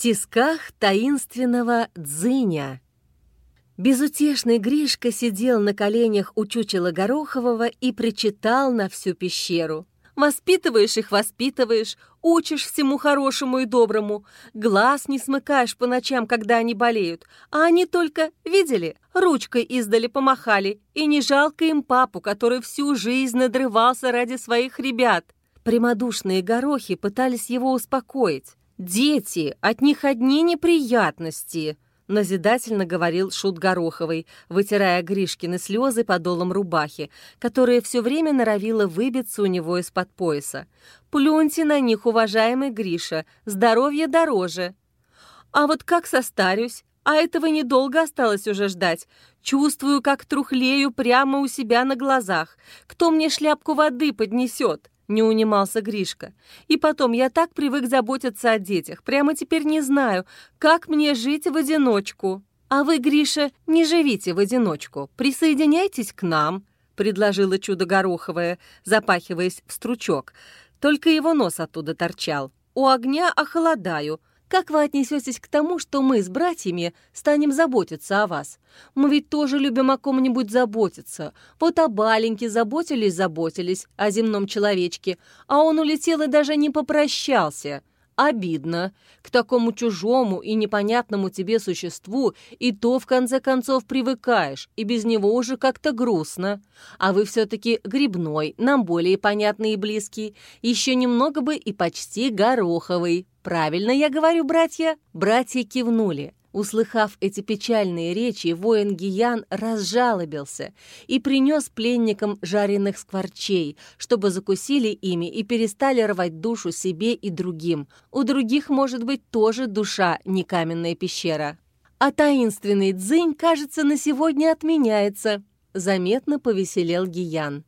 тисках таинственного дзыня. Безутешный Гришка сидел на коленях у чучела Горохового и причитал на всю пещеру. Воспитываешь их, воспитываешь, учишь всему хорошему и доброму. Глаз не смыкаешь по ночам, когда они болеют. А они только, видели, ручкой издали помахали. И не жалко им папу, который всю жизнь надрывался ради своих ребят. Прямодушные горохи пытались его успокоить. «Дети, от них одни неприятности», — назидательно говорил Шут Гороховый, вытирая Гришкины слезы подолом рубахи, которая все время норовила выбиться у него из-под пояса. «Плюньте на них, уважаемый Гриша, здоровье дороже». «А вот как состарюсь? А этого недолго осталось уже ждать. Чувствую, как трухлею прямо у себя на глазах. Кто мне шляпку воды поднесет?» Не унимался Гришка. «И потом, я так привык заботиться о детях. Прямо теперь не знаю, как мне жить в одиночку». «А вы, Гриша, не живите в одиночку. Присоединяйтесь к нам», — предложила чудо Гороховое, запахиваясь в стручок. Только его нос оттуда торчал. «У огня охолодаю. Как вы отнесетесь к тому, что мы с братьями станем заботиться о вас? Мы ведь тоже любим о ком-нибудь заботиться. Вот о Баленьке заботились-заботились, о земном человечке, а он улетел и даже не попрощался. Обидно. К такому чужому и непонятному тебе существу и то, в конце концов, привыкаешь, и без него уже как-то грустно. А вы все-таки грибной, нам более понятный и близкий. Еще немного бы и почти гороховый. Правильно я говорю, братья?» Братья кивнули. Услыхав эти печальные речи, воин Гиян разжалобился и принес пленникам жареных скворчей, чтобы закусили ими и перестали рвать душу себе и другим. У других, может быть, тоже душа не каменная пещера. А таинственный дзынь, кажется, на сегодня отменяется. Заметно повеселел Гиян.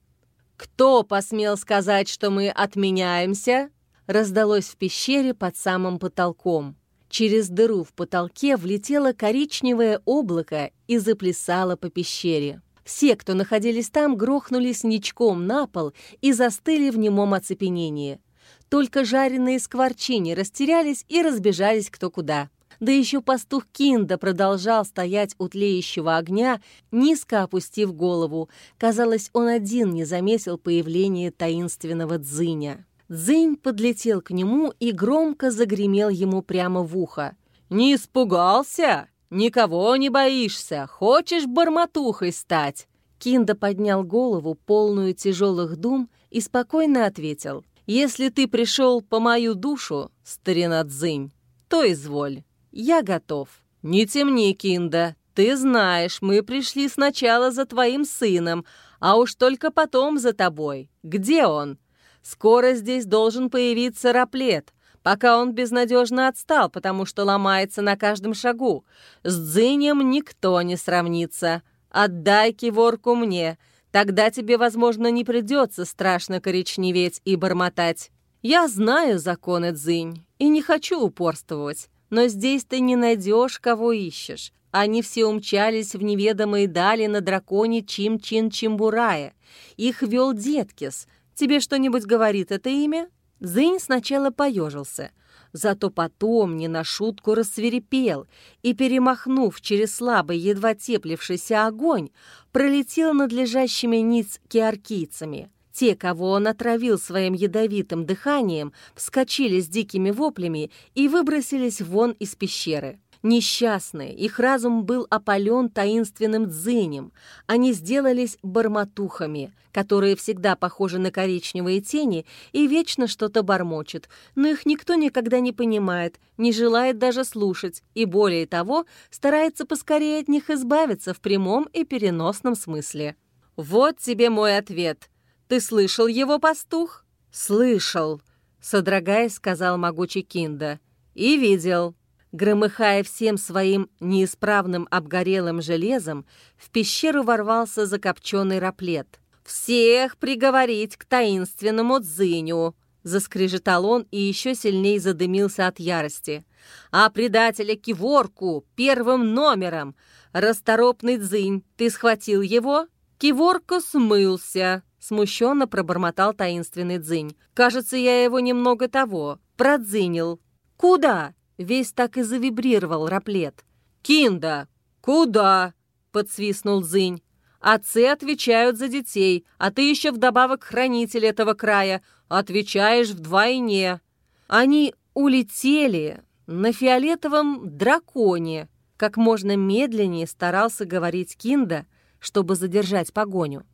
«Кто посмел сказать, что мы отменяемся?» Раздалось в пещере под самым потолком. Через дыру в потолке влетело коричневое облако и заплясало по пещере. Все, кто находились там, грохнулись ничком на пол и застыли в немом оцепенении. Только жареные скворчини растерялись и разбежались кто куда. Да еще пастух Кинда продолжал стоять у тлеющего огня, низко опустив голову. Казалось, он один не заметил появления таинственного дзыня. Дзынь подлетел к нему и громко загремел ему прямо в ухо. «Не испугался? Никого не боишься? Хочешь барматухой стать?» Кинда поднял голову, полную тяжелых дум, и спокойно ответил. «Если ты пришел по мою душу, старина Дзынь, то изволь, я готов». «Не темни, Кинда, ты знаешь, мы пришли сначала за твоим сыном, а уж только потом за тобой. Где он?» Скоро здесь должен появиться раплет, пока он безнадежно отстал, потому что ломается на каждом шагу. С Дзинем никто не сравнится. Отдай киворку мне, тогда тебе, возможно, не придется страшно коричневеть и бормотать. Я знаю законы Дзинь и не хочу упорствовать, но здесь ты не найдешь, кого ищешь. Они все умчались в неведомые дали на драконе Чим-Чин-Чимбурая. Их вел Деткис — Тебе что-нибудь говорит это имя?» Зынь сначала поежился, зато потом не на шутку рассверепел и, перемахнув через слабый, едва теплившийся огонь, пролетел над лежащими ниц киаркийцами. Те, кого он отравил своим ядовитым дыханием, вскочили с дикими воплями и выбросились вон из пещеры. Несчастные, их разум был опален таинственным дзынем. Они сделались барматухами, которые всегда похожи на коричневые тени и вечно что-то бормочут, но их никто никогда не понимает, не желает даже слушать, и более того, старается поскорее от них избавиться в прямом и переносном смысле. «Вот тебе мой ответ. Ты слышал его, пастух?» «Слышал», — содрогаясь, сказал могучий Кинда. «И видел». Громыхая всем своим неисправным обгорелым железом, в пещеру ворвался закопченный раплет. «Всех приговорить к таинственному дзыню!» Заскрежетал он и еще сильнее задымился от ярости. «А предателя Киворку первым номером! Расторопный дзынь, ты схватил его?» Киворка смылся, смущенно пробормотал таинственный дзынь. «Кажется, я его немного того, продзынил». «Куда?» Весь так и завибрировал раплет. «Кинда, куда?» — подсвистнул Зынь. «Отцы отвечают за детей, а ты еще вдобавок хранитель этого края. Отвечаешь вдвойне. Они улетели на фиолетовом драконе». Как можно медленнее старался говорить Кинда, чтобы задержать погоню.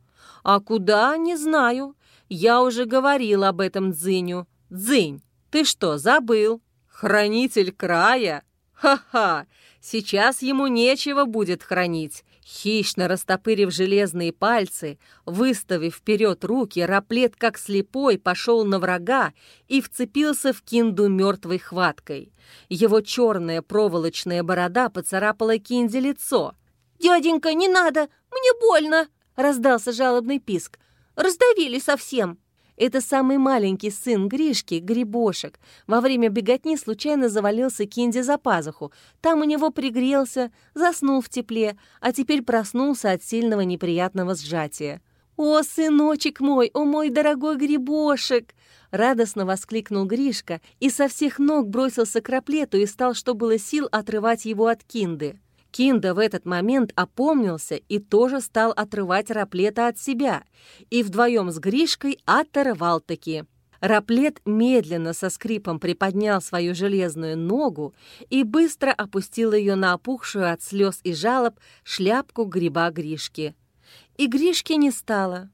«А куда, не знаю. Я уже говорил об этом Дзыню. Дзынь, ты что, забыл? Хранитель края? Ха-ха! Сейчас ему нечего будет хранить. Хищно растопырив железные пальцы, выставив вперед руки, раплет как слепой пошел на врага и вцепился в кинду мертвой хваткой. Его черная проволочная борода поцарапала кинде лицо. «Дяденька, не надо! Мне больно!» — раздался жалобный писк. «Раздавили совсем!» Это самый маленький сын Гришки, Грибошек, во время беготни случайно завалился Кинди за пазуху. Там у него пригрелся, заснул в тепле, а теперь проснулся от сильного неприятного сжатия. «О, сыночек мой, о мой дорогой Грибошек!» Радостно воскликнул Гришка и со всех ног бросился к раплету и стал, что было сил, отрывать его от Кинды. Кинда в этот момент опомнился и тоже стал отрывать Раплета от себя, и вдвоем с Гришкой оторвал-таки. Раплет медленно со скрипом приподнял свою железную ногу и быстро опустил ее на опухшую от слез и жалоб шляпку гриба Гришки. И Гришки не стало.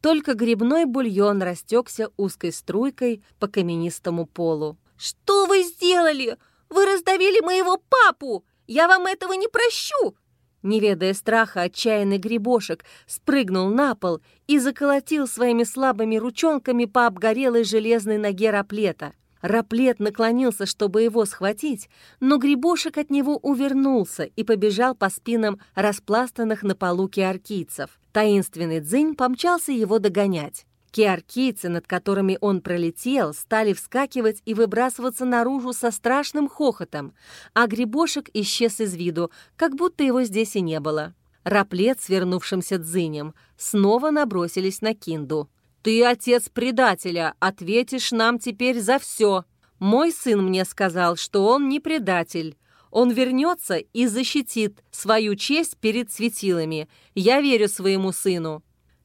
Только грибной бульон растекся узкой струйкой по каменистому полу. «Что вы сделали? Вы раздавили моего папу!» Я вам этого не прощу!» Не ведая страха, отчаянный грибошек спрыгнул на пол и заколотил своими слабыми ручонками по обгорелой железной ноге раплета. Раплет наклонился, чтобы его схватить, но грибошек от него увернулся и побежал по спинам распластанных на полу киаркийцев. Таинственный дзынь помчался его догонять. Киаркийцы, над которыми он пролетел, стали вскакивать и выбрасываться наружу со страшным хохотом, а грибошек исчез из виду, как будто его здесь и не было. Раплет, свернувшимся дзынем, снова набросились на Кинду. «Ты отец предателя, ответишь нам теперь за все. Мой сын мне сказал, что он не предатель. Он вернется и защитит свою честь перед светилами. Я верю своему сыну».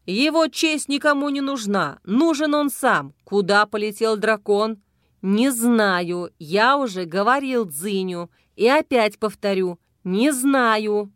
Его честь никому не нужна. Нужен он сам. Куда полетел дракон? Не знаю. Я уже говорил Дзиню. И опять повторю. Не знаю.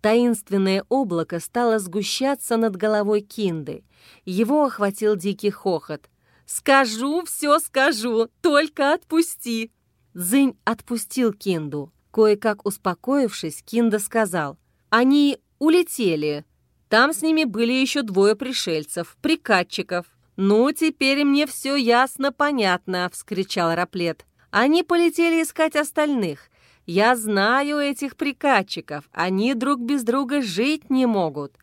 Таинственное облако стало сгущаться над головой Кинды. Его охватил дикий хохот. «Скажу, все скажу, только отпусти!» Зынь отпустил Кинду. Кое-как успокоившись, Кинда сказал. «Они улетели. Там с ними были еще двое пришельцев, прикатчиков. «Ну, теперь мне все ясно, понятно», — вскричал Раплет. «Они полетели искать остальных. Я знаю этих прикатчиков. Они друг без друга жить не могут.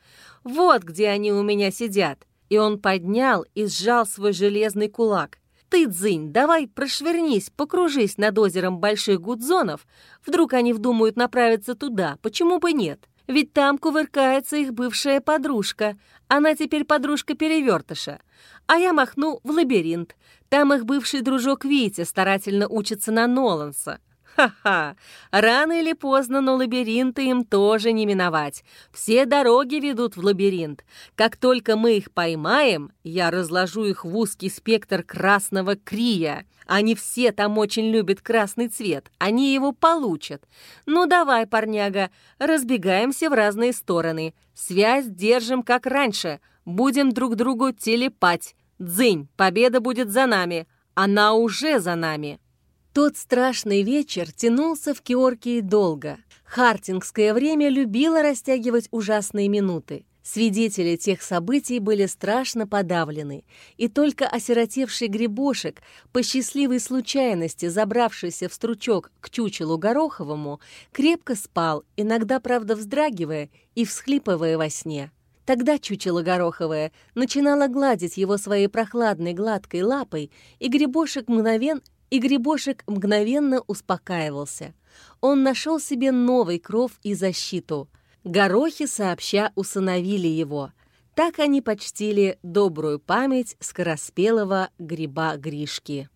Вот где они у меня сидят». И он поднял и сжал свой железный кулак. «Ты, Дзынь, давай прошвернись, покружись над озером Больших Гудзонов. Вдруг они вдумают направиться туда, почему бы нет?» Ведь там кувыркается их бывшая подружка. Она теперь подружка перевертыша. А я махну в лабиринт. Там их бывший дружок Витя старательно учится на Ноланса. Ха-ха! Рано или поздно, но лабиринты им тоже не миновать. Все дороги ведут в лабиринт. Как только мы их поймаем, я разложу их в узкий спектр красного крия. Они все там очень любят красный цвет. Они его получат. Ну давай, парняга, разбегаемся в разные стороны. Связь держим как раньше. Будем друг другу телепать. Дзынь, победа будет за нами. Она уже за нами. Тот страшный вечер тянулся в Кеоргии долго. Хартингское время любило растягивать ужасные минуты. Свидетели тех событий были страшно подавлены, и только осиротевший грибошек, по счастливой случайности забравшийся в стручок к чучелу Гороховому, крепко спал, иногда, правда, вздрагивая и всхлипывая во сне. Тогда чучело Гороховое начинало гладить его своей прохладной гладкой лапой, и грибошек мгновен и грибошек мгновенно успокаивался. Он нашел себе новый кров и защиту. Горохи сообща усыновили его. Так они почтили добрую память скороспелого гриба Гришки.